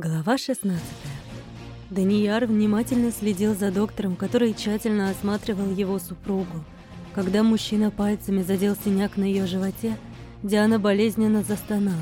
Глава 16. Данияр внимательно следил за доктором, который тщательно осматривал его супругу. Когда мужчина пальцами задел синяк на ее животе, Диана болезненно застонала.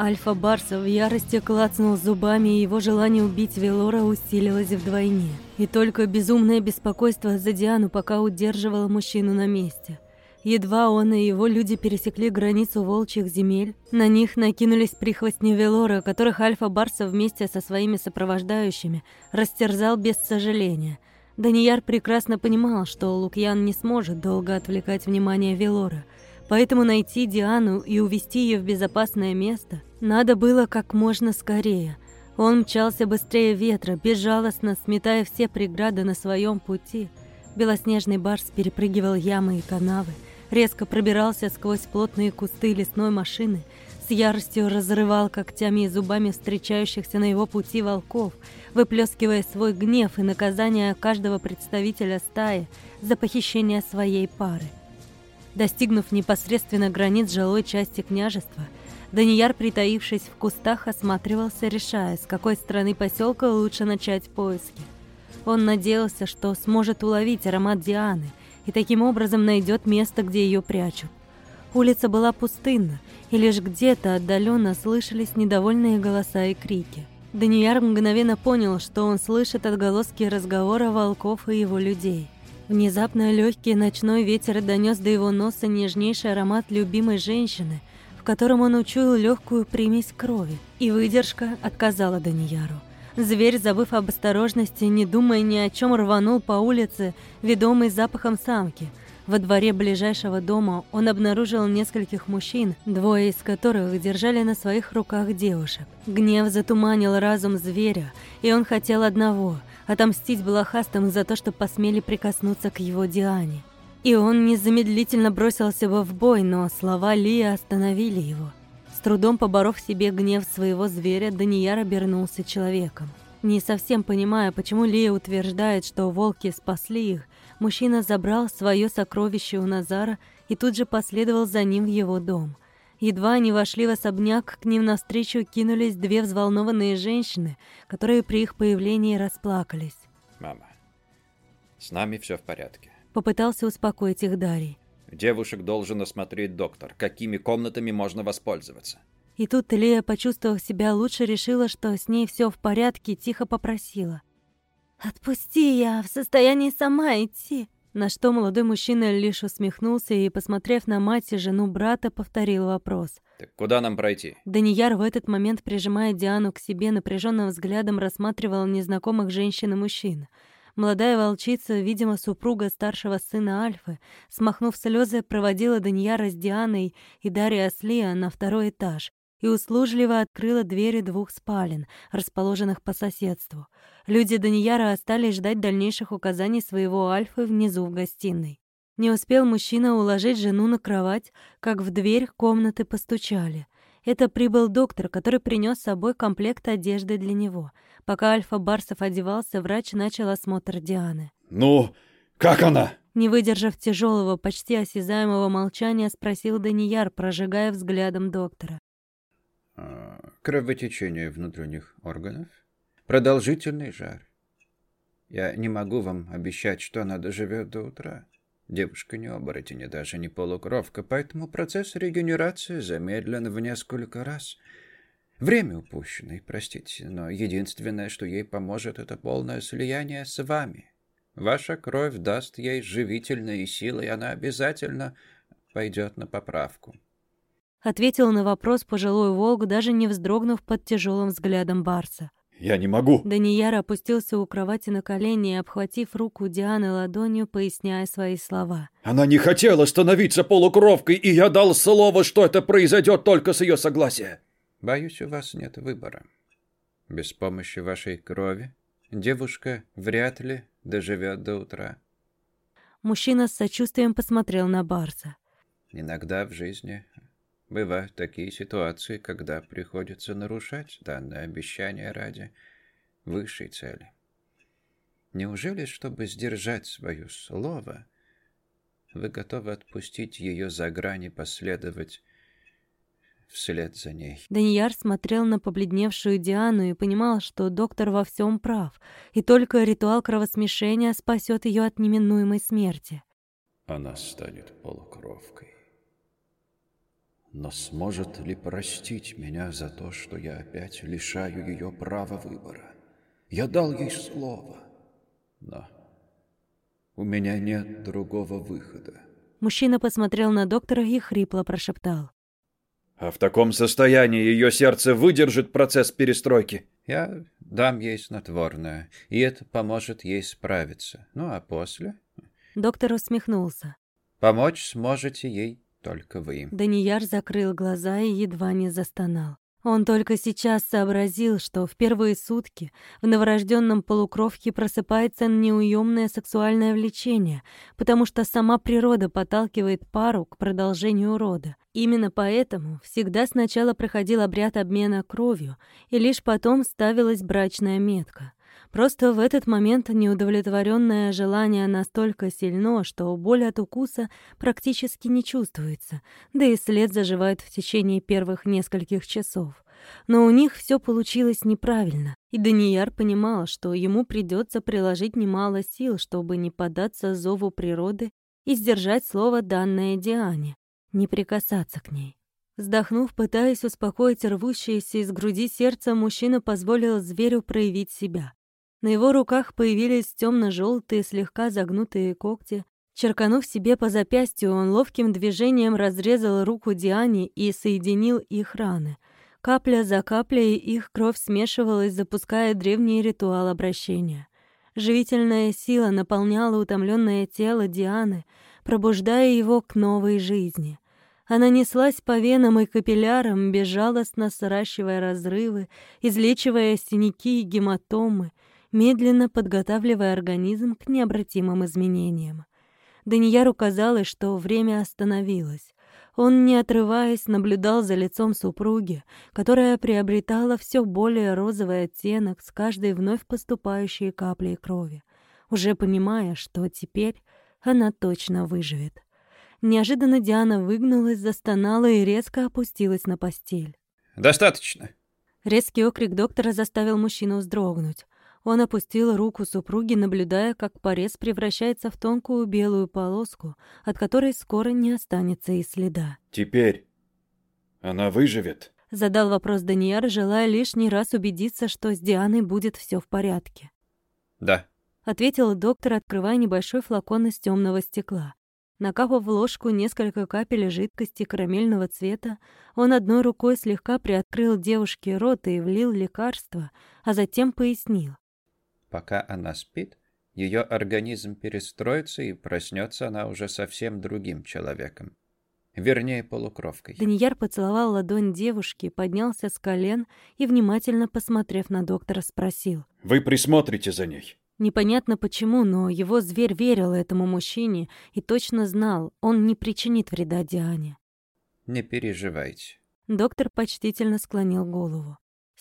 Альфа Барса в ярости клацнул зубами, и его желание убить Велора усилилось вдвойне. И только безумное беспокойство за Диану пока удерживало мужчину на месте – Едва он и его люди пересекли границу волчьих земель, на них накинулись прихвостни Велора, которых Альфа-Барса вместе со своими сопровождающими растерзал без сожаления. Данияр прекрасно понимал, что Лукьян не сможет долго отвлекать внимание Велора, поэтому найти Диану и увести ее в безопасное место надо было как можно скорее. Он мчался быстрее ветра, безжалостно сметая все преграды на своем пути. Белоснежный барс перепрыгивал ямы и канавы, резко пробирался сквозь плотные кусты лесной машины, с яростью разрывал когтями и зубами встречающихся на его пути волков, выплескивая свой гнев и наказание каждого представителя стаи за похищение своей пары. Достигнув непосредственно границ жилой части княжества, Данияр, притаившись в кустах, осматривался, решая, с какой стороны поселка лучше начать поиски. Он надеялся, что сможет уловить аромат Дианы, и таким образом найдет место, где ее прячут. Улица была пустынна, и лишь где-то отдаленно слышались недовольные голоса и крики. Данияр мгновенно понял, что он слышит отголоски разговора волков и его людей. Внезапно легкий ночной ветер донес до его носа нежнейший аромат любимой женщины, в котором он учуял легкую примесь крови, и выдержка отказала Данияру. Зверь, забыв об осторожности, не думая ни о чем, рванул по улице, ведомый запахом самки. Во дворе ближайшего дома он обнаружил нескольких мужчин, двое из которых держали на своих руках девушек. Гнев затуманил разум зверя, и он хотел одного — отомстить блохастым за то, что посмели прикоснуться к его Диане. И он незамедлительно бросился бы в бой, но слова Лии остановили его. Трудом поборов себе гнев своего зверя, Данияр обернулся человеком. Не совсем понимая, почему Лия утверждает, что волки спасли их, мужчина забрал свое сокровище у Назара и тут же последовал за ним в его дом. Едва они вошли в особняк, к ним навстречу кинулись две взволнованные женщины, которые при их появлении расплакались. «Мама, с нами все в порядке», — попытался успокоить их Дарий. Девушек должен осмотреть доктор. Какими комнатами можно воспользоваться? И тут Лея, почувствовав себя лучше, решила, что с ней все в порядке, тихо попросила. «Отпусти, я в состоянии сама идти». На что молодой мужчина лишь усмехнулся и, посмотрев на мать и жену брата, повторил вопрос. «Так куда нам пройти?» Данияр в этот момент, прижимая Диану к себе, напряженным взглядом рассматривал незнакомых женщин и мужчин. Молодая волчица, видимо, супруга старшего сына Альфы, смахнув слезы, проводила Даньяра с Дианой и Дарьей Аслия на второй этаж и услужливо открыла двери двух спален, расположенных по соседству. Люди Данияра остались ждать дальнейших указаний своего Альфы внизу в гостиной. Не успел мужчина уложить жену на кровать, как в дверь комнаты постучали. Это прибыл доктор, который принес с собой комплект одежды для него — Пока Альфа Барсов одевался, врач начал осмотр Дианы. «Ну, как она?» Не выдержав тяжелого, почти осязаемого молчания, спросил Данияр, прожигая взглядом доктора. А, кровотечение внутренних органов, продолжительный жар. Я не могу вам обещать, что она доживет до утра. Девушка не оборотень и даже не полукровка, поэтому процесс регенерации замедлен в несколько раз — Время упущено, простите, но единственное, что ей поможет, это полное слияние с вами. Ваша кровь даст ей живительные силы, и она обязательно пойдет на поправку. Ответил на вопрос пожилой волк, даже не вздрогнув под тяжелым взглядом Барса. «Я не могу!» Данияр опустился у кровати на колени и, обхватив руку Дианы ладонью, поясняя свои слова. «Она не хотела становиться полукровкой, и я дал слово, что это произойдет только с ее согласия!» Боюсь, у вас нет выбора. Без помощи вашей крови девушка вряд ли доживет до утра. Мужчина с сочувствием посмотрел на Барса. Иногда в жизни бывают такие ситуации, когда приходится нарушать данное обещание ради высшей цели. Неужели, чтобы сдержать свое слово, вы готовы отпустить ее за грани последовать вслед за ней. Данияр смотрел на побледневшую Диану и понимал, что доктор во всем прав, и только ритуал кровосмешения спасет ее от неминуемой смерти. Она станет полукровкой. Но сможет ли простить меня за то, что я опять лишаю ее права выбора? Я дал ей слово, но у меня нет другого выхода. Мужчина посмотрел на доктора и хрипло прошептал. А в таком состоянии ее сердце выдержит процесс перестройки. Я дам ей снотворное, и это поможет ей справиться. Ну а после... Доктор усмехнулся. Помочь сможете ей только вы. Данияр закрыл глаза и едва не застонал. Он только сейчас сообразил, что в первые сутки в новорожденном полукровке просыпается неуемное сексуальное влечение, потому что сама природа подталкивает пару к продолжению рода. Именно поэтому всегда сначала проходил обряд обмена кровью, и лишь потом ставилась брачная метка. Просто в этот момент неудовлетворенное желание настолько сильно, что боль от укуса практически не чувствуется, да и след заживает в течение первых нескольких часов. Но у них все получилось неправильно, и Данияр понимал, что ему придется приложить немало сил, чтобы не поддаться зову природы и сдержать слово, данное Диане, не прикасаться к ней. Вздохнув, пытаясь успокоить рвущееся из груди сердце, мужчина позволил зверю проявить себя. На его руках появились темно-желтые, слегка загнутые когти. Черканув себе по запястью, он ловким движением разрезал руку Диане и соединил их раны. Капля за каплей их кровь смешивалась, запуская древний ритуал обращения. Живительная сила наполняла утомленное тело Дианы, пробуждая его к новой жизни. Она неслась по венам и капиллярам, безжалостно сращивая разрывы, излечивая синяки и гематомы, медленно подготавливая организм к необратимым изменениям. Данияру казалось, что время остановилось. Он, не отрываясь, наблюдал за лицом супруги, которая приобретала все более розовый оттенок с каждой вновь поступающей каплей крови, уже понимая, что теперь она точно выживет. Неожиданно Диана выгнулась, застонала и резко опустилась на постель. «Достаточно!» Резкий окрик доктора заставил мужчину вздрогнуть. Он опустил руку супруги, наблюдая, как порез превращается в тонкую белую полоску, от которой скоро не останется и следа. «Теперь она выживет?» — задал вопрос Данияр, желая лишний раз убедиться, что с Дианой будет все в порядке. «Да», — ответил доктор, открывая небольшой флакон из темного стекла. Накапав в ложку несколько капель жидкости карамельного цвета, он одной рукой слегка приоткрыл девушке рот и влил лекарство, а затем пояснил. Пока она спит, ее организм перестроится и проснется она уже совсем другим человеком. Вернее, полукровкой. Данияр поцеловал ладонь девушки, поднялся с колен и, внимательно посмотрев на доктора, спросил. «Вы присмотрите за ней?» Непонятно почему, но его зверь верил этому мужчине и точно знал, он не причинит вреда Диане. «Не переживайте». Доктор почтительно склонил голову.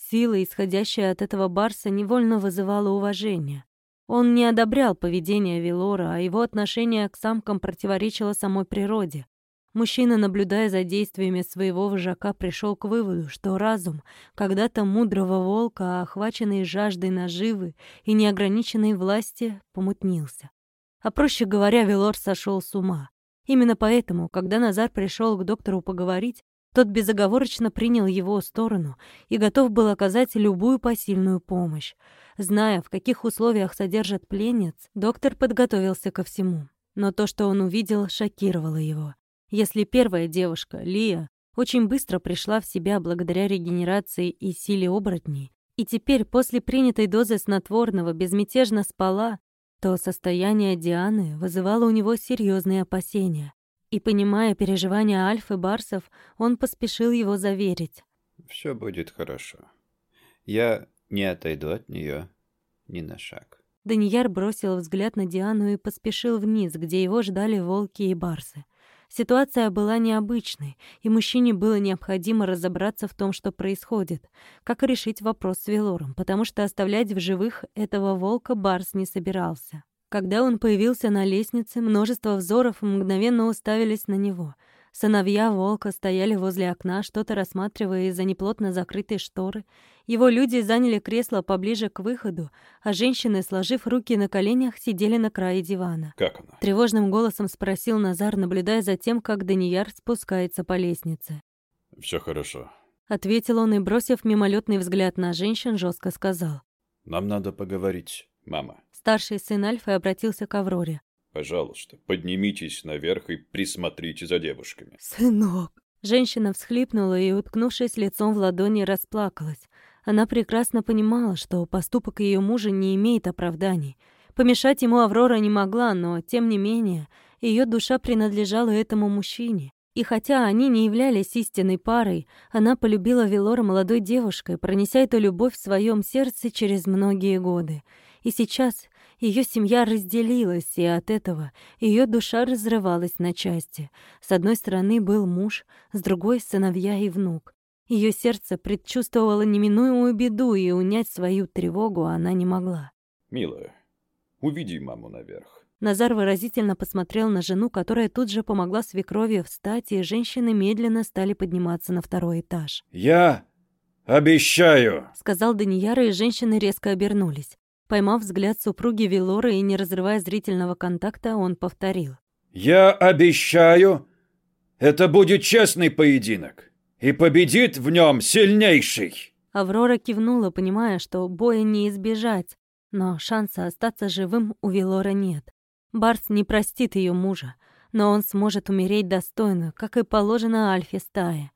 Сила, исходящая от этого барса, невольно вызывала уважение. Он не одобрял поведение Велора, а его отношение к самкам противоречило самой природе. Мужчина, наблюдая за действиями своего вожака, пришел к выводу, что разум когда-то мудрого волка, охваченный жаждой наживы и неограниченной власти, помутнился. А проще говоря, Велор сошел с ума. Именно поэтому, когда Назар пришел к доктору поговорить, тот безоговорочно принял его сторону и готов был оказать любую посильную помощь. Зная, в каких условиях содержат пленниц, доктор подготовился ко всему. Но то, что он увидел, шокировало его. Если первая девушка, Лия, очень быстро пришла в себя благодаря регенерации и силе оборотней, и теперь после принятой дозы снотворного безмятежно спала, то состояние Дианы вызывало у него серьезные опасения. И, понимая переживания Альфы Барсов, он поспешил его заверить. «Все будет хорошо. Я не отойду от нее ни на шаг». Данияр бросил взгляд на Диану и поспешил вниз, где его ждали волки и барсы. Ситуация была необычной, и мужчине было необходимо разобраться в том, что происходит, как решить вопрос с Велором, потому что оставлять в живых этого волка Барс не собирался. Когда он появился на лестнице, множество взоров мгновенно уставились на него. Сыновья волка стояли возле окна, что-то рассматривая из-за неплотно закрытой шторы. Его люди заняли кресло поближе к выходу, а женщины, сложив руки на коленях, сидели на крае дивана. Как она? Тревожным голосом спросил Назар, наблюдая за тем, как Данияр спускается по лестнице. Все хорошо. Ответил он и, бросив мимолетный взгляд на женщин, жестко сказал. Нам надо поговорить, мама. Старший сын Альфы обратился к Авроре. Пожалуйста, поднимитесь наверх и присмотрите за девушками. «Сынок!» Женщина всхлипнула и, уткнувшись лицом в ладони, расплакалась. Она прекрасно понимала, что поступок ее мужа не имеет оправданий. Помешать ему Аврора не могла, но, тем не менее, ее душа принадлежала этому мужчине. И хотя они не являлись истинной парой, она полюбила Велора молодой девушкой, пронеся эту любовь в своем сердце через многие годы. И сейчас ее семья разделилась, и от этого ее душа разрывалась на части. С одной стороны был муж, с другой — сыновья и внук. Ее сердце предчувствовало неминуемую беду, и унять свою тревогу она не могла. «Милая, уведи маму наверх». Назар выразительно посмотрел на жену, которая тут же помогла свекрови встать, и женщины медленно стали подниматься на второй этаж. «Я обещаю!» — сказал Данияра, и женщины резко обернулись. Поймав взгляд супруги Велоры и не разрывая зрительного контакта, он повторил. «Я обещаю, это будет честный поединок, и победит в нем сильнейший!» Аврора кивнула, понимая, что боя не избежать, но шанса остаться живым у Велора нет. Барс не простит ее мужа, но он сможет умереть достойно, как и положено Альфе стае.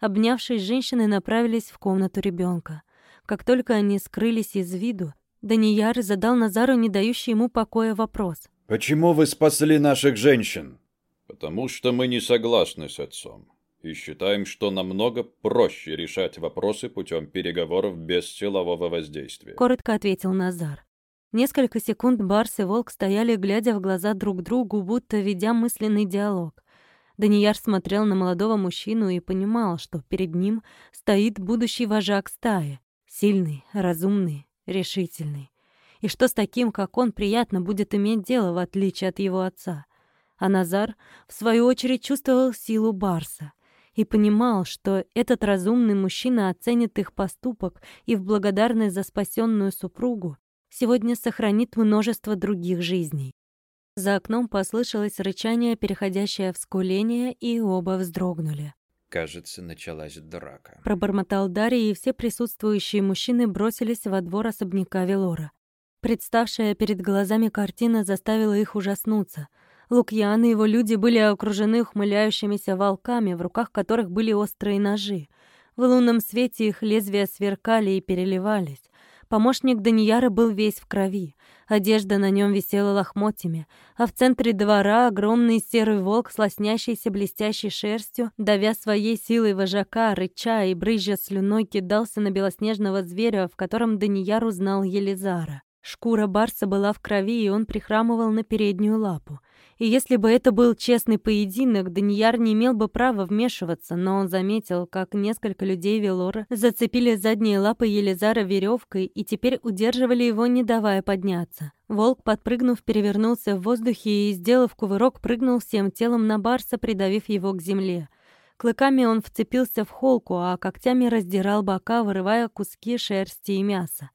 Обнявшись, женщины направились в комнату ребенка. Как только они скрылись из виду, Данияр задал Назару, не дающий ему покоя, вопрос. «Почему вы спасли наших женщин?» «Потому что мы не согласны с отцом и считаем, что намного проще решать вопросы путем переговоров без силового воздействия», — коротко ответил Назар. Несколько секунд Барс и Волк стояли, глядя в глаза друг другу, будто ведя мысленный диалог. Данияр смотрел на молодого мужчину и понимал, что перед ним стоит будущий вожак стаи. Сильный, разумный, решительный. И что с таким, как он, приятно будет иметь дело, в отличие от его отца. А Назар, в свою очередь, чувствовал силу Барса и понимал, что этот разумный мужчина оценит их поступок и в благодарность за спасенную супругу сегодня сохранит множество других жизней. За окном послышалось рычание, переходящее в скуление, и оба вздрогнули. Кажется, началась драка. Пробормотал Дарья, и все присутствующие мужчины бросились во двор особняка Велора. Представшая перед глазами картина заставила их ужаснуться. Лукьян и его люди были окружены ухмыляющимися волками, в руках которых были острые ножи. В лунном свете их лезвия сверкали и переливались. Помощник Данияра был весь в крови. Одежда на нем висела лохмотьями, а в центре двора огромный серый волк с лоснящейся блестящей шерстью, давя своей силой вожака, рыча и брызжа слюной, кидался на белоснежного зверя, в котором Данияр узнал Елизара. Шкура барса была в крови, и он прихрамывал на переднюю лапу. И если бы это был честный поединок, Данияр не имел бы права вмешиваться, но он заметил, как несколько людей Велора зацепили задние лапы Елизара веревкой и теперь удерживали его, не давая подняться. Волк, подпрыгнув, перевернулся в воздухе и, сделав кувырок, прыгнул всем телом на барса, придавив его к земле. Клыками он вцепился в холку, а когтями раздирал бока, вырывая куски шерсти и мяса.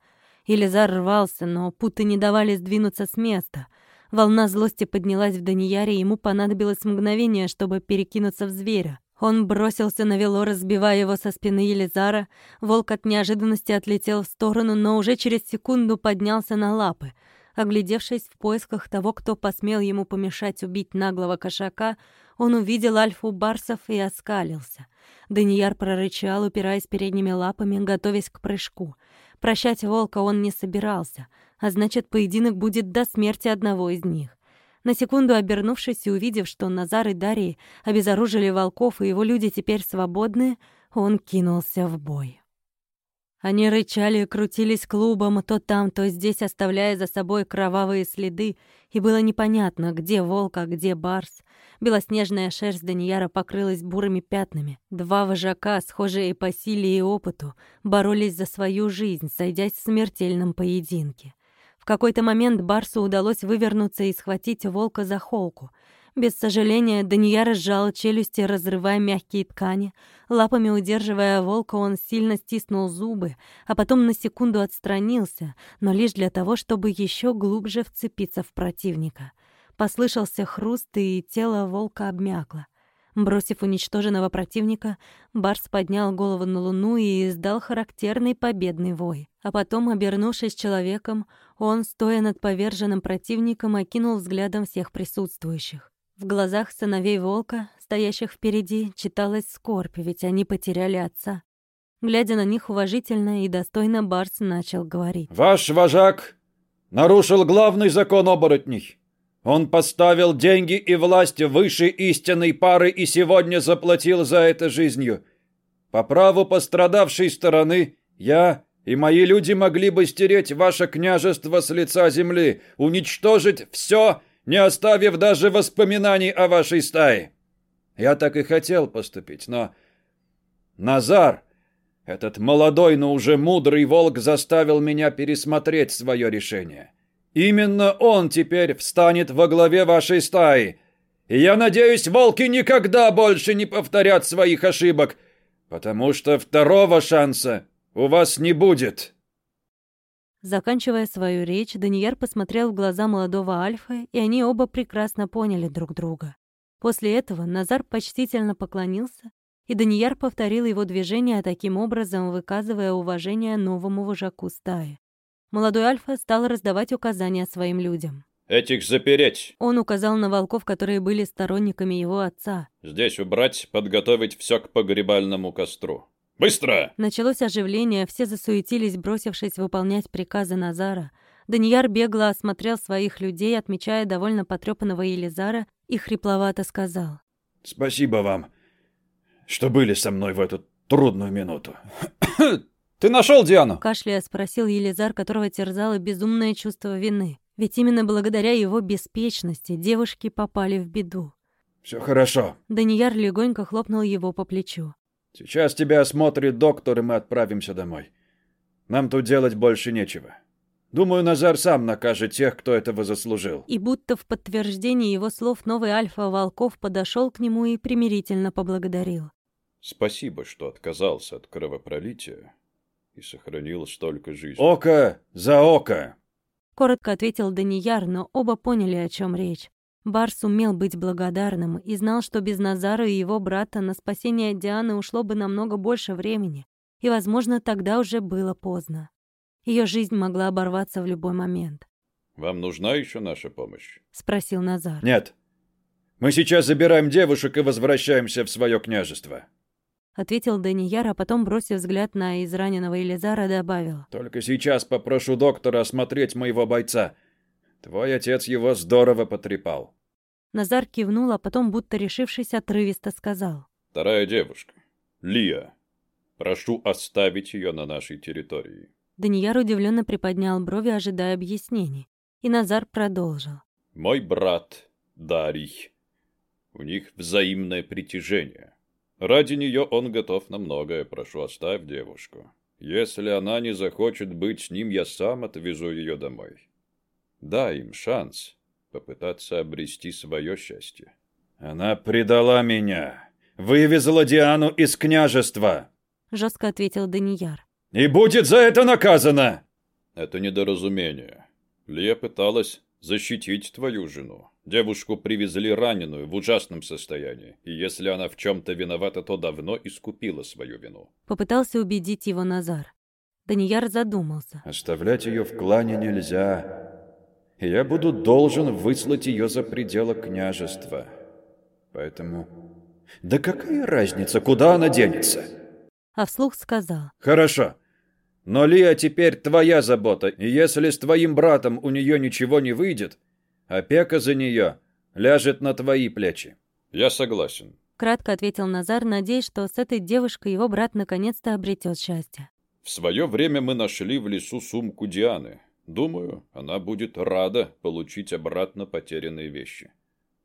Елизар рвался, но путы не давали сдвинуться с места — Волна злости поднялась в Данияре, и ему понадобилось мгновение, чтобы перекинуться в зверя. Он бросился на вело, разбивая его со спины Елизара. Волк от неожиданности отлетел в сторону, но уже через секунду поднялся на лапы. Оглядевшись в поисках того, кто посмел ему помешать убить наглого кошака, он увидел альфу барсов и оскалился. Данияр прорычал, упираясь передними лапами, готовясь к прыжку. Прощать волка он не собирался — а значит, поединок будет до смерти одного из них. На секунду обернувшись и увидев, что Назар и Дарий обезоружили волков, и его люди теперь свободны, он кинулся в бой. Они рычали и крутились клубом то там, то здесь, оставляя за собой кровавые следы, и было непонятно, где волк, а где барс. Белоснежная шерсть Данияра покрылась бурыми пятнами. Два вожака, схожие по силе и опыту, боролись за свою жизнь, сойдясь в смертельном поединке какой-то момент Барсу удалось вывернуться и схватить волка за холку. Без сожаления, Данияр разжал челюсти, разрывая мягкие ткани. Лапами удерживая волка, он сильно стиснул зубы, а потом на секунду отстранился, но лишь для того, чтобы еще глубже вцепиться в противника. Послышался хруст, и тело волка обмякло. Бросив уничтоженного противника, Барс поднял голову на луну и издал характерный победный вой. А потом, обернувшись человеком, он, стоя над поверженным противником, окинул взглядом всех присутствующих. В глазах сыновей волка, стоящих впереди, читалась скорбь, ведь они потеряли отца. Глядя на них уважительно и достойно, Барс начал говорить. «Ваш вожак нарушил главный закон оборотней. Он поставил деньги и власть выше истинной пары и сегодня заплатил за это жизнью. По праву пострадавшей стороны я и мои люди могли бы стереть ваше княжество с лица земли, уничтожить все не оставив даже воспоминаний о вашей стае. Я так и хотел поступить, но... Назар, этот молодой, но уже мудрый волк заставил меня пересмотреть свое решение. Именно он теперь встанет во главе вашей стаи. И я надеюсь, волки никогда больше не повторят своих ошибок, потому что второго шанса у вас не будет. Заканчивая свою речь, Данияр посмотрел в глаза молодого Альфа, и они оба прекрасно поняли друг друга. После этого Назар почтительно поклонился, и Данияр повторил его движение, таким образом выказывая уважение новому вожаку стаи. Молодой Альфа стал раздавать указания своим людям. «Этих запереть!» Он указал на волков, которые были сторонниками его отца. «Здесь убрать, подготовить все к погребальному костру. Быстро!» Началось оживление, все засуетились, бросившись выполнять приказы Назара. Данияр бегло осмотрел своих людей, отмечая довольно потрепанного Елизара, и хрипловато сказал. «Спасибо вам, что были со мной в эту трудную минуту. Ты нашел Диану?» Кашляя спросил Елизар, которого терзало безумное чувство вины. Ведь именно благодаря его беспечности девушки попали в беду. «Все хорошо». Данияр легонько хлопнул его по плечу. Сейчас тебя осмотрит доктор, и мы отправимся домой. Нам тут делать больше нечего. Думаю, Назар сам накажет тех, кто этого заслужил. И будто в подтверждение его слов новый Альфа Волков подошел к нему и примирительно поблагодарил. Спасибо, что отказался от кровопролития и сохранил столько жизней. Око за око! Коротко ответил Данияр, но оба поняли, о чем речь. Барс умел быть благодарным и знал, что без Назара и его брата на спасение Дианы ушло бы намного больше времени, и, возможно, тогда уже было поздно. Ее жизнь могла оборваться в любой момент. «Вам нужна еще наша помощь?» — спросил Назар. «Нет. Мы сейчас забираем девушек и возвращаемся в свое княжество», — ответил Данияр, а потом, бросив взгляд на израненного Элизара, добавил. «Только сейчас попрошу доктора осмотреть моего бойца. Твой отец его здорово потрепал. Назар кивнул, а потом, будто решившись, отрывисто сказал. Вторая девушка. Лия. Прошу оставить ее на нашей территории. Данияр удивленно приподнял брови, ожидая объяснений. И Назар продолжил. Мой брат Дарий. У них взаимное притяжение. Ради нее он готов на многое. Прошу, оставь девушку. Если она не захочет быть с ним, я сам отвезу ее домой. Дай им шанс попытаться обрести свое счастье. Она предала меня, вывезла Диану из княжества. Жестко ответил Данияр. И будет за это наказана. Это недоразумение. Лия пыталась защитить твою жену. Девушку привезли раненую в ужасном состоянии, и если она в чем-то виновата, то давно искупила свою вину. Попытался убедить его Назар. Данияр задумался. Оставлять ее в клане нельзя и я буду должен выслать ее за пределы княжества. Поэтому... Да какая разница, куда она денется? А вслух сказал. Хорошо. Но Лия теперь твоя забота, и если с твоим братом у нее ничего не выйдет, опека за нее ляжет на твои плечи. Я согласен. Кратко ответил Назар, надеясь, что с этой девушкой его брат наконец-то обретет счастье. В свое время мы нашли в лесу сумку Дианы. Думаю, она будет рада получить обратно потерянные вещи.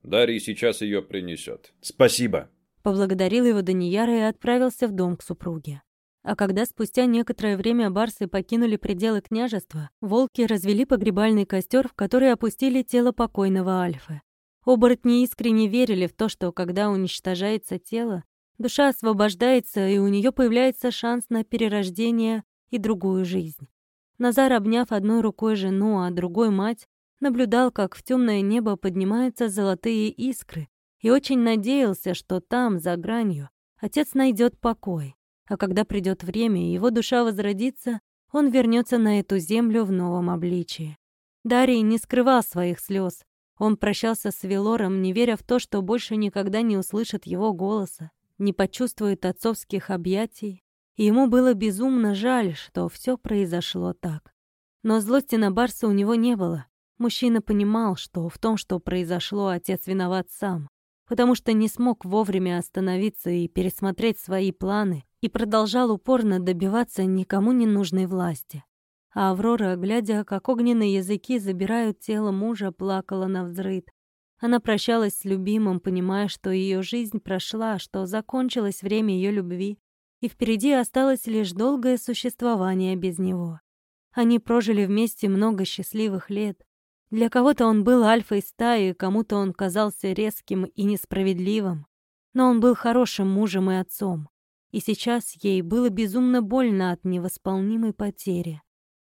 Дарья сейчас ее принесет. Спасибо. Поблагодарил его Данияра и отправился в дом к супруге. А когда спустя некоторое время барсы покинули пределы княжества, волки развели погребальный костер, в который опустили тело покойного Альфы. Оборотни искренне верили в то, что когда уничтожается тело, душа освобождается, и у нее появляется шанс на перерождение и другую жизнь. Назар, обняв одной рукой жену, а другой мать, наблюдал, как в темное небо поднимаются золотые искры, и очень надеялся, что там, за гранью, отец найдет покой, а когда придет время и его душа возродится, он вернется на эту землю в новом обличии. Дарий не скрывал своих слез, он прощался с Велором, не веря в то, что больше никогда не услышит его голоса, не почувствует отцовских объятий, и ему было безумно жаль, что все произошло так. Но злости на Барса у него не было. Мужчина понимал, что в том, что произошло, отец виноват сам, потому что не смог вовремя остановиться и пересмотреть свои планы и продолжал упорно добиваться никому не нужной власти. А Аврора, глядя, как огненные языки забирают тело мужа, плакала на взрыд. Она прощалась с любимым, понимая, что ее жизнь прошла, что закончилось время ее любви, и впереди осталось лишь долгое существование без него. Они прожили вместе много счастливых лет. Для кого-то он был альфой стаи, кому-то он казался резким и несправедливым. Но он был хорошим мужем и отцом. И сейчас ей было безумно больно от невосполнимой потери.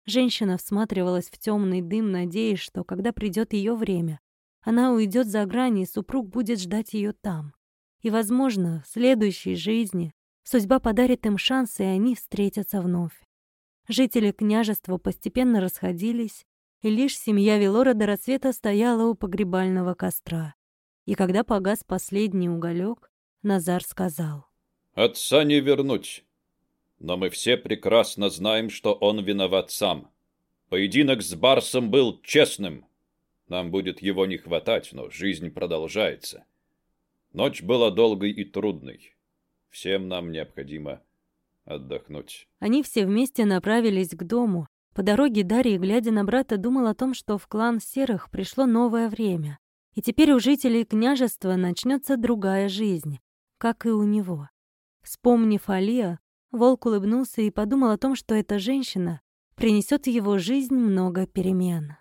Женщина всматривалась в темный дым, надеясь, что когда придет ее время, она уйдет за грани, и супруг будет ждать ее там. И, возможно, в следующей жизни судьба подарит им шанс, и они встретятся вновь. Жители княжества постепенно расходились, и лишь семья Велора до рассвета стояла у погребального костра. И когда погас последний уголек, Назар сказал. «Отца не вернуть. Но мы все прекрасно знаем, что он виноват сам. Поединок с Барсом был честным. Нам будет его не хватать, но жизнь продолжается. Ночь была долгой и трудной. Всем нам необходимо отдохнуть. Они все вместе направились к дому. По дороге Дарья, глядя на брата, думал о том, что в клан Серых пришло новое время. И теперь у жителей княжества начнется другая жизнь, как и у него. Вспомнив Алия, Волк улыбнулся и подумал о том, что эта женщина принесет в его жизнь много перемен.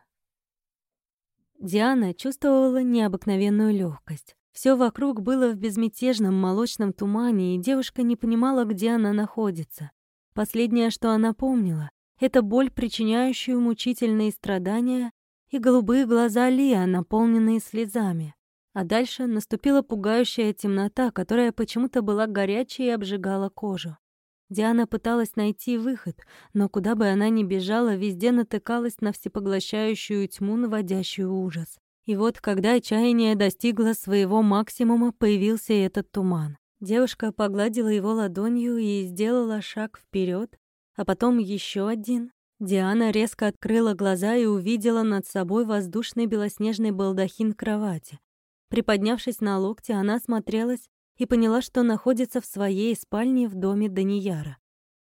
Диана чувствовала необыкновенную легкость. Все вокруг было в безмятежном молочном тумане, и девушка не понимала, где она находится. Последнее, что она помнила, это боль, причиняющую мучительные страдания, и голубые глаза Лия, наполненные слезами. А дальше наступила пугающая темнота, которая почему-то была горячей и обжигала кожу. Диана пыталась найти выход, но куда бы она ни бежала, везде натыкалась на всепоглощающую тьму, наводящую ужас. И вот, когда отчаяние достигло своего максимума, появился этот туман. Девушка погладила его ладонью и сделала шаг вперед, а потом еще один. Диана резко открыла глаза и увидела над собой воздушный белоснежный балдахин кровати. Приподнявшись на локте, она смотрелась и поняла, что находится в своей спальне в доме Данияра.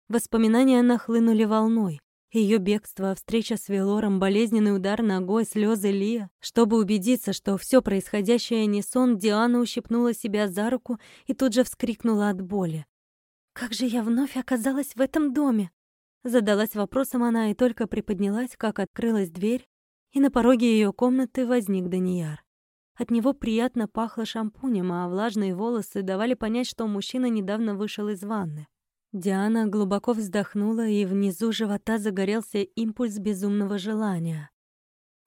Воспоминания нахлынули волной. Ее бегство, встреча с Велором, болезненный удар ногой, слезы Лия. Чтобы убедиться, что все происходящее не сон, Диана ущипнула себя за руку и тут же вскрикнула от боли. «Как же я вновь оказалась в этом доме?» Задалась вопросом она и только приподнялась, как открылась дверь, и на пороге ее комнаты возник Данияр. От него приятно пахло шампунем, а влажные волосы давали понять, что мужчина недавно вышел из ванны. Диана глубоко вздохнула, и внизу живота загорелся импульс безумного желания.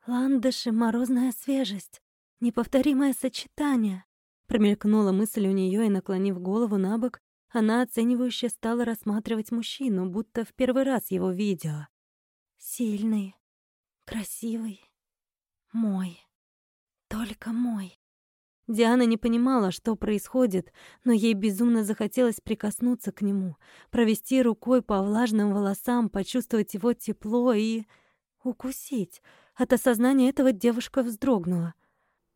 «Ландыш и морозная свежесть. Неповторимое сочетание», — промелькнула мысль у нее, и, наклонив голову на бок, она оценивающе стала рассматривать мужчину, будто в первый раз его видела. «Сильный, красивый, мой». Только мой. Диана не понимала, что происходит, но ей безумно захотелось прикоснуться к нему, провести рукой по влажным волосам, почувствовать его тепло и... укусить. От осознания этого девушка вздрогнула.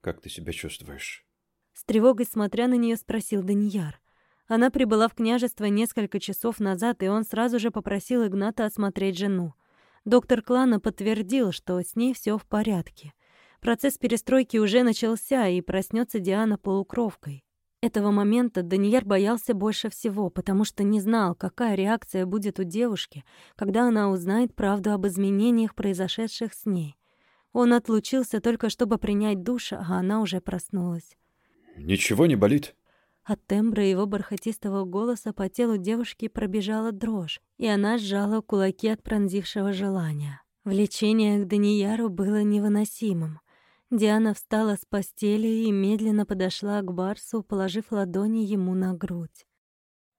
«Как ты себя чувствуешь?» С тревогой смотря на нее спросил Данияр. Она прибыла в княжество несколько часов назад, и он сразу же попросил Игната осмотреть жену. Доктор Клана подтвердил, что с ней все в порядке. Процесс перестройки уже начался, и проснется Диана полукровкой. Этого момента Данияр боялся больше всего, потому что не знал, какая реакция будет у девушки, когда она узнает правду об изменениях, произошедших с ней. Он отлучился только чтобы принять душ, а она уже проснулась. «Ничего не болит?» От тембра его бархатистого голоса по телу девушки пробежала дрожь, и она сжала кулаки от пронзившего желания. Влечение к Данияру было невыносимым. Диана встала с постели и медленно подошла к Барсу, положив ладони ему на грудь.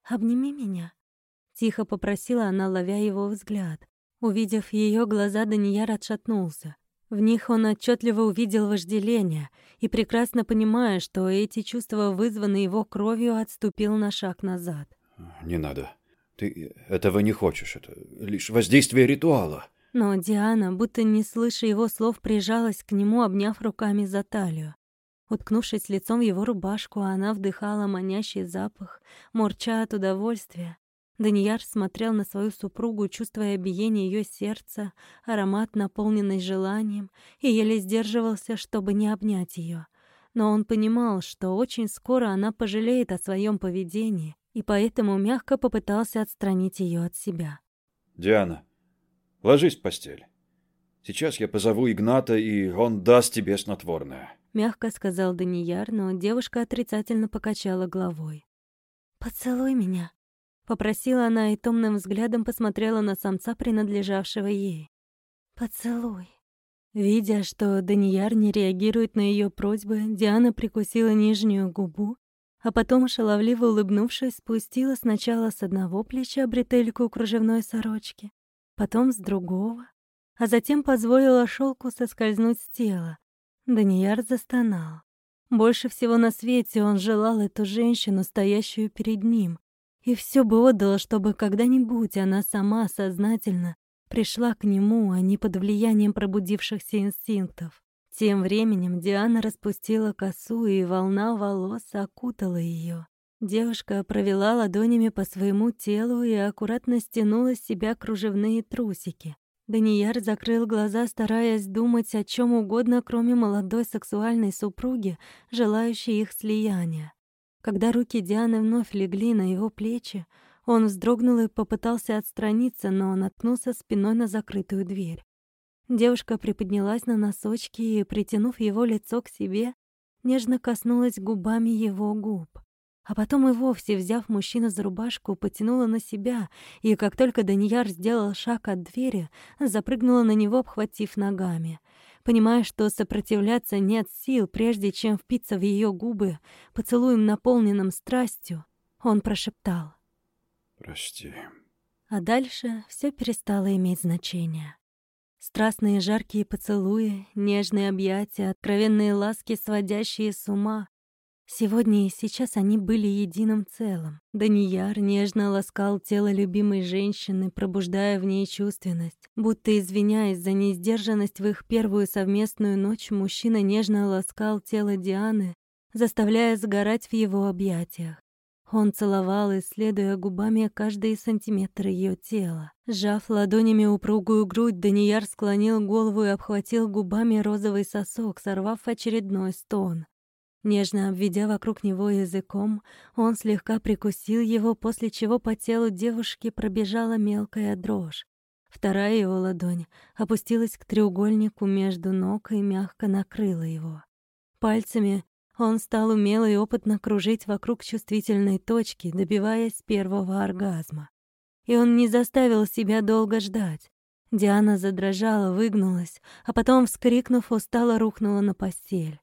«Обними меня», — тихо попросила она, ловя его взгляд. Увидев ее глаза, Данияр отшатнулся. В них он отчетливо увидел вожделение и, прекрасно понимая, что эти чувства вызваны его кровью, отступил на шаг назад. «Не надо. Ты этого не хочешь. Это лишь воздействие ритуала». Но Диана, будто не слыша его слов, прижалась к нему, обняв руками за талию. Уткнувшись лицом в его рубашку, она вдыхала манящий запах, мурча от удовольствия. Данияр смотрел на свою супругу, чувствуя биение ее сердца, аромат, наполненный желанием, и еле сдерживался, чтобы не обнять ее. Но он понимал, что очень скоро она пожалеет о своем поведении, и поэтому мягко попытался отстранить ее от себя. «Диана, ложись в постель. Сейчас я позову Игната, и он даст тебе снотворное», — мягко сказал Данияр, но девушка отрицательно покачала головой. «Поцелуй меня», Попросила она и томным взглядом посмотрела на самца, принадлежавшего ей. «Поцелуй». Видя, что Данияр не реагирует на ее просьбы, Диана прикусила нижнюю губу, а потом, шаловливо улыбнувшись, спустила сначала с одного плеча бретельку кружевной сорочки, потом с другого, а затем позволила шелку соскользнуть с тела. Данияр застонал. Больше всего на свете он желал эту женщину, стоящую перед ним, и все бы отдала, чтобы когда-нибудь она сама сознательно пришла к нему, а не под влиянием пробудившихся инстинктов. Тем временем Диана распустила косу, и волна волос окутала ее. Девушка провела ладонями по своему телу и аккуратно стянула с себя кружевные трусики. Данияр закрыл глаза, стараясь думать о чем угодно, кроме молодой сексуальной супруги, желающей их слияния. Когда руки Дианы вновь легли на его плечи, он вздрогнул и попытался отстраниться, но наткнулся спиной на закрытую дверь. Девушка приподнялась на носочки и, притянув его лицо к себе, нежно коснулась губами его губ. А потом и вовсе, взяв мужчину за рубашку, потянула на себя, и как только Данияр сделал шаг от двери, запрыгнула на него, обхватив ногами — понимая, что сопротивляться нет сил, прежде чем впиться в ее губы, поцелуем наполненным страстью, он прошептал. «Прости». А дальше все перестало иметь значение. Страстные жаркие поцелуи, нежные объятия, откровенные ласки, сводящие с ума, Сегодня и сейчас они были единым целым. Данияр нежно ласкал тело любимой женщины, пробуждая в ней чувственность. Будто извиняясь за неиздержанность в их первую совместную ночь, мужчина нежно ласкал тело Дианы, заставляя сгорать в его объятиях. Он целовал, исследуя губами каждый сантиметр ее тела. Сжав ладонями упругую грудь, Данияр склонил голову и обхватил губами розовый сосок, сорвав очередной стон. Нежно обведя вокруг него языком, он слегка прикусил его, после чего по телу девушки пробежала мелкая дрожь. Вторая его ладонь опустилась к треугольнику между ног и мягко накрыла его. Пальцами он стал умело и опытно кружить вокруг чувствительной точки, добиваясь первого оргазма. И он не заставил себя долго ждать. Диана задрожала, выгнулась, а потом, вскрикнув, устало рухнула на постель.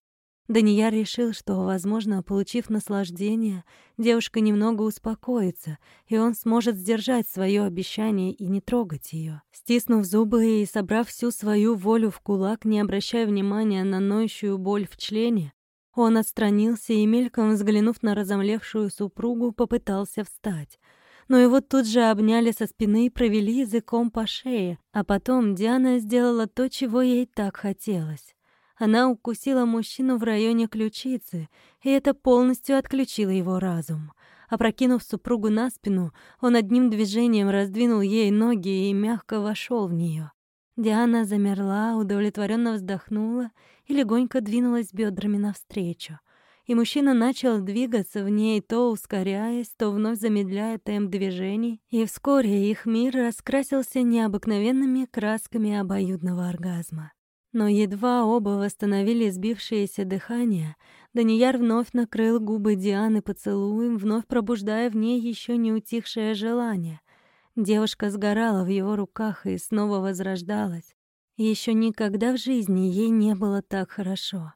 Данияр решил, что, возможно, получив наслаждение, девушка немного успокоится, и он сможет сдержать свое обещание и не трогать ее. Стиснув зубы и собрав всю свою волю в кулак, не обращая внимания на ноющую боль в члене, он отстранился и, мельком взглянув на разомлевшую супругу, попытался встать. Но его тут же обняли со спины и провели языком по шее, а потом Диана сделала то, чего ей так хотелось. Она укусила мужчину в районе ключицы, и это полностью отключило его разум. Опрокинув супругу на спину, он одним движением раздвинул ей ноги и мягко вошел в нее. Диана замерла, удовлетворенно вздохнула и легонько двинулась бедрами навстречу. И мужчина начал двигаться в ней, то ускоряясь, то вновь замедляя темп движений, и вскоре их мир раскрасился необыкновенными красками обоюдного оргазма. Но едва оба восстановили сбившееся дыхание, Данияр вновь накрыл губы Дианы поцелуем, вновь пробуждая в ней еще не утихшее желание. Девушка сгорала в его руках и снова возрождалась. Еще никогда в жизни ей не было так хорошо.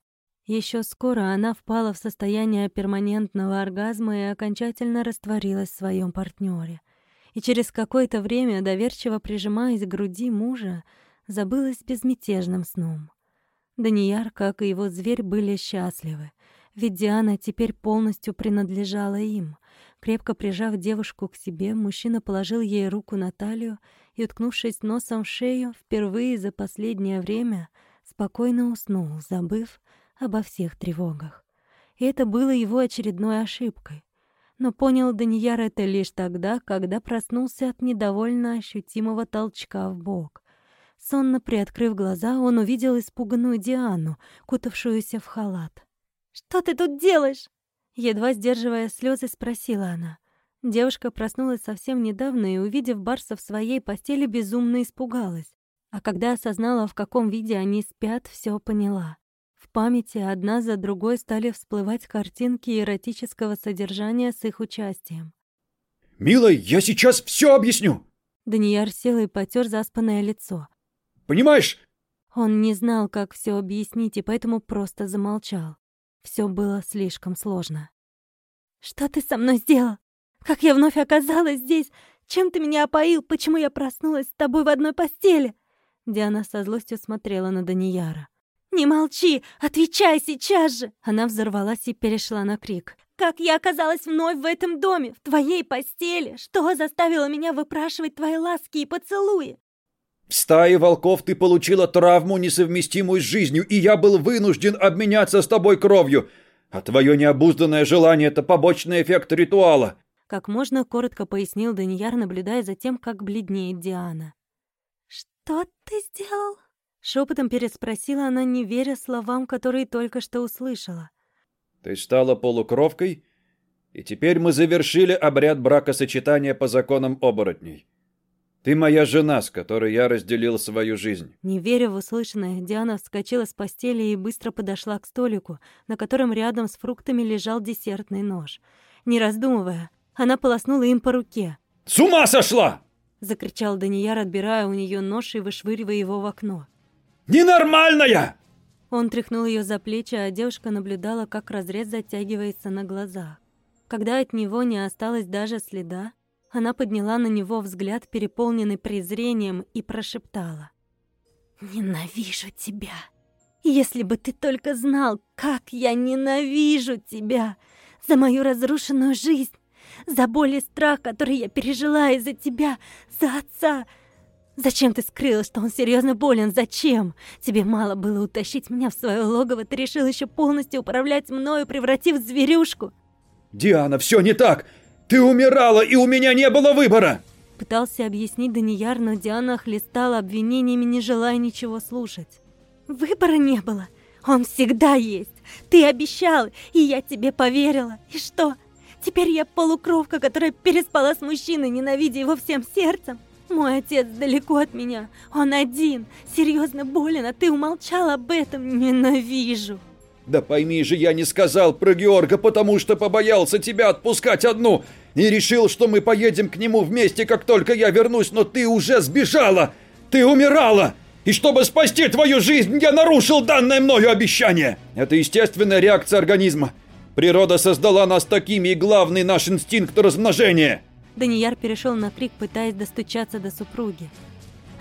Еще скоро она впала в состояние перманентного оргазма и окончательно растворилась в своем партнере. И через какое-то время, доверчиво прижимаясь к груди мужа, забылась безмятежным сном. Данияр, как и его зверь, были счастливы ведь Диана теперь полностью принадлежала им. Крепко прижав девушку к себе, мужчина положил ей руку на талию и, уткнувшись носом в шею, впервые за последнее время спокойно уснул, забыв обо всех тревогах. И это было его очередной ошибкой. Но понял Данияр это лишь тогда, когда проснулся от недовольно ощутимого толчка в бок. Сонно приоткрыв глаза, он увидел испуганную Диану, кутавшуюся в халат. «Что ты тут делаешь?» Едва сдерживая слезы, спросила она. Девушка проснулась совсем недавно и, увидев Барса в своей постели, безумно испугалась. А когда осознала, в каком виде они спят, все поняла. В памяти одна за другой стали всплывать картинки эротического содержания с их участием. «Милая, я сейчас все объясню!» Данияр сел и потер заспанное лицо. «Понимаешь?» Он не знал, как все объяснить, и поэтому просто замолчал. Все было слишком сложно. «Что ты со мной сделал? Как я вновь оказалась здесь? Чем ты меня опоил? Почему я проснулась с тобой в одной постели?» Диана со злостью смотрела на Данияра. «Не молчи! Отвечай сейчас же!» Она взорвалась и перешла на крик. «Как я оказалась вновь в этом доме, в твоей постели? Что заставило меня выпрашивать твои ласки и поцелуи?» В стае волков ты получила травму, несовместимую с жизнью, и я был вынужден обменяться с тобой кровью. А твое необузданное желание — это побочный эффект ритуала. Как можно коротко пояснил Данияр, наблюдая за тем, как бледнеет Диана. «Что ты сделал?» Шепотом переспросила она, не веря словам, которые только что услышала. «Ты стала полукровкой, и теперь мы завершили обряд бракосочетания по законам оборотней. Ты моя жена, с которой я разделил свою жизнь. Не веря в услышанное, Диана вскочила с постели и быстро подошла к столику, на котором рядом с фруктами лежал десертный нож. Не раздумывая, она полоснула им по руке. «С ума сошла!» — закричал Данияр, отбирая у нее нож и вышвыривая его в окно. «Ненормальная!» Он тряхнул ее за плечи, а девушка наблюдала, как разрез затягивается на глазах. Когда от него не осталось даже следа, она подняла на него взгляд, переполненный презрением, и прошептала. «Ненавижу тебя! Если бы ты только знал, как я ненавижу тебя! За мою разрушенную жизнь! За боль и страх, который я пережила из-за тебя! За отца!» Зачем ты скрыла, что он серьезно болен? Зачем? Тебе мало было утащить меня в свое логово, ты решил еще полностью управлять мною, превратив в зверюшку. Диана, все не так! Ты умирала, и у меня не было выбора!» Пытался объяснить Данияр, но Диана хлестала обвинениями, не желая ничего слушать. «Выбора не было. Он всегда есть. Ты обещал, и я тебе поверила. И что? Теперь я полукровка, которая переспала с мужчиной, ненавидя его всем сердцем. Мой отец далеко от меня. Он один. Серьезно болен, а ты умолчал об этом. Ненавижу. Да пойми же, я не сказал про Георга, потому что побоялся тебя отпускать одну. И решил, что мы поедем к нему вместе, как только я вернусь, но ты уже сбежала. Ты умирала. И чтобы спасти твою жизнь, я нарушил данное мною обещание. Это естественная реакция организма. Природа создала нас такими, и главный наш инстинкт размножения. Данияр перешел на крик, пытаясь достучаться до супруги.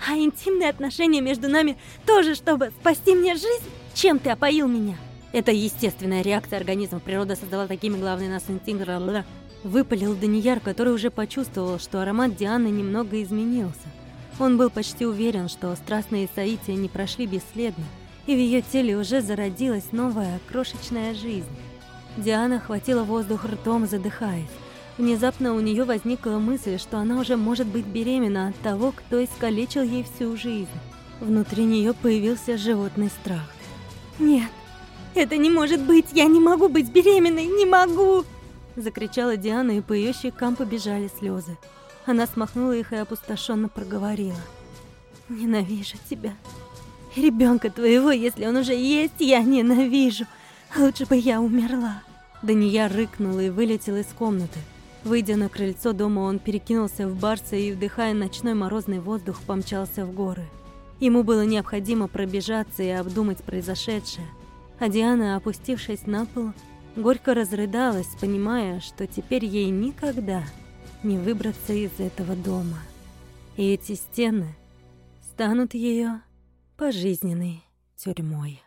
А интимные отношения между нами тоже, чтобы спасти мне жизнь? Чем ты опоил меня? Это естественная реакция организма. Природа создала такими главные нас инстинкты. Выпалил Данияр, который уже почувствовал, что аромат Дианы немного изменился. Он был почти уверен, что страстные соития не прошли бесследно, и в ее теле уже зародилась новая крошечная жизнь. Диана хватила воздух ртом, задыхаясь. Внезапно у нее возникла мысль, что она уже может быть беременна от того, кто искалечил ей всю жизнь. Внутри нее появился животный страх. «Нет, это не может быть! Я не могу быть беременной! Не могу!» Закричала Диана, и по ее щекам побежали слезы. Она смахнула их и опустошенно проговорила. «Ненавижу тебя. Ребенка твоего, если он уже есть, я ненавижу. Лучше бы я умерла. Дания рыкнула и вылетела из комнаты. Выйдя на крыльцо дома, он перекинулся в барса и, вдыхая ночной морозный воздух, помчался в горы. Ему было необходимо пробежаться и обдумать произошедшее. А Диана, опустившись на пол, горько разрыдалась, понимая, что теперь ей никогда не выбраться из этого дома. И эти стены станут ее пожизненной тюрьмой.